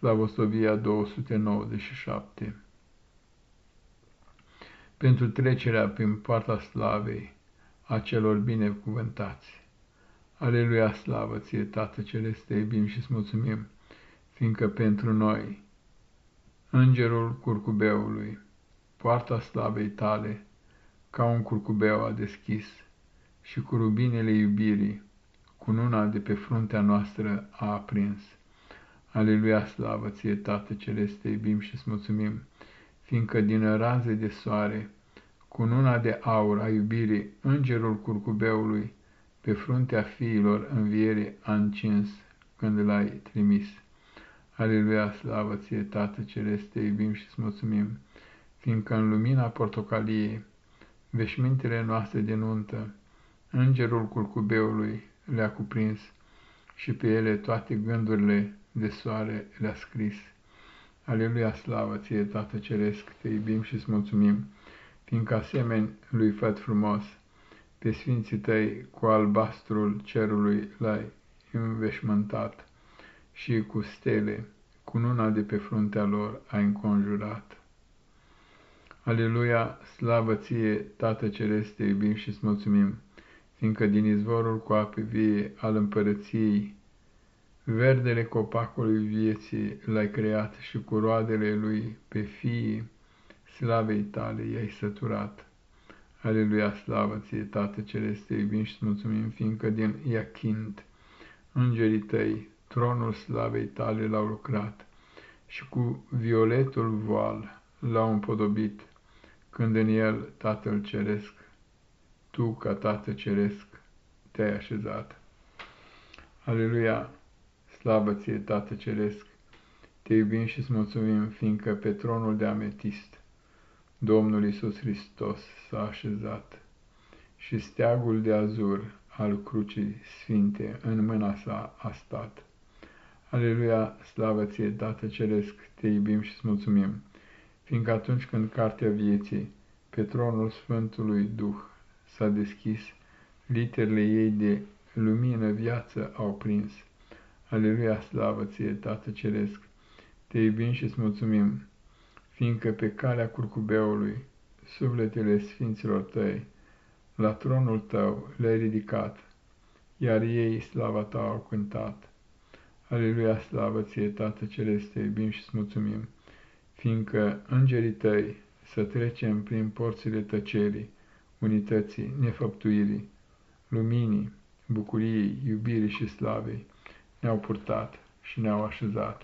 Slavosovia 297 Pentru trecerea prin poarta slavei a celor binecuvântați. Aleluia, slavă ție, Tată Celeste, te iubim și-ți mulțumim, fiindcă pentru noi, îngerul curcubeului, poarta slavei tale, ca un curcubeu a deschis, și cu rubinele iubirii, cununa de pe fruntea noastră a aprins. Aleluia, slavă ție, Tată Celeste, iubim și-ți mulțumim, fiindcă din raze de soare, cu nuna de aur a iubirii, îngerul curcubeului, pe fruntea fiilor învierii a încins când l-ai trimis. Aleluia, slavă ție, Tată Celeste, iubim și-ți mulțumim, fiindcă în lumina portocaliei, veșmintele noastre de nuntă, îngerul curcubeului le-a cuprins și pe ele toate gândurile de soare le-a scris. Aleluia, slavă ție, Tată Ceresc, te iubim și îți mulțumim, fiindcă asemeni lui Făt frumos, pe sfinții tăi cu albastrul cerului l-ai înveșmântat și cu stele, cu nuna de pe fruntea lor ai înconjurat. Aleluia, slavă ție, Tată Ceresc, te iubim și îți mulțumim, fiindcă din izvorul cu ape vie al împărăției Verdele copacului vieții l-ai creat și cu roadele lui pe fiii slavei tale i-ai săturat. Aleluia, slavă ție, Tată Celeste, iubim și mulțumim, fiindcă din Iachind, îngerii tăi, tronul slavei tale l-au lucrat și cu violetul voal l-au împodobit, când în el, Tatăl Ceresc, tu, ca Tată Ceresc, te-ai așezat. Aleluia! Slavă ție, Tată Ceresc, te iubim și îți mulțumim, fiindcă pe tronul de ametist Domnul Isus Hristos s-a așezat și steagul de azur al crucii sfinte în mâna sa a stat. Aleluia, slavă ție, Tată Ceresc, te iubim și îți mulțumim, fiindcă atunci când cartea vieții pe tronul Sfântului Duh s-a deschis, literele ei de lumină viață au prins Aleluia, slavă ție, Tată Ceresc! Te iubim și îți mulțumim, fiindcă pe calea curcubeului, sufletele sfinților tăi, la tronul tău le-ai ridicat, iar ei slava ta au cântat. Aleluia, slavă ție, Tată Celeste, te iubim și îți mulțumim, fiindcă îngerii tăi să trecem prin porțile tăcerii, unității, nefăptuirii, luminii, bucuriei, iubirii și slavei, ne-au purtat și ne-au așezat.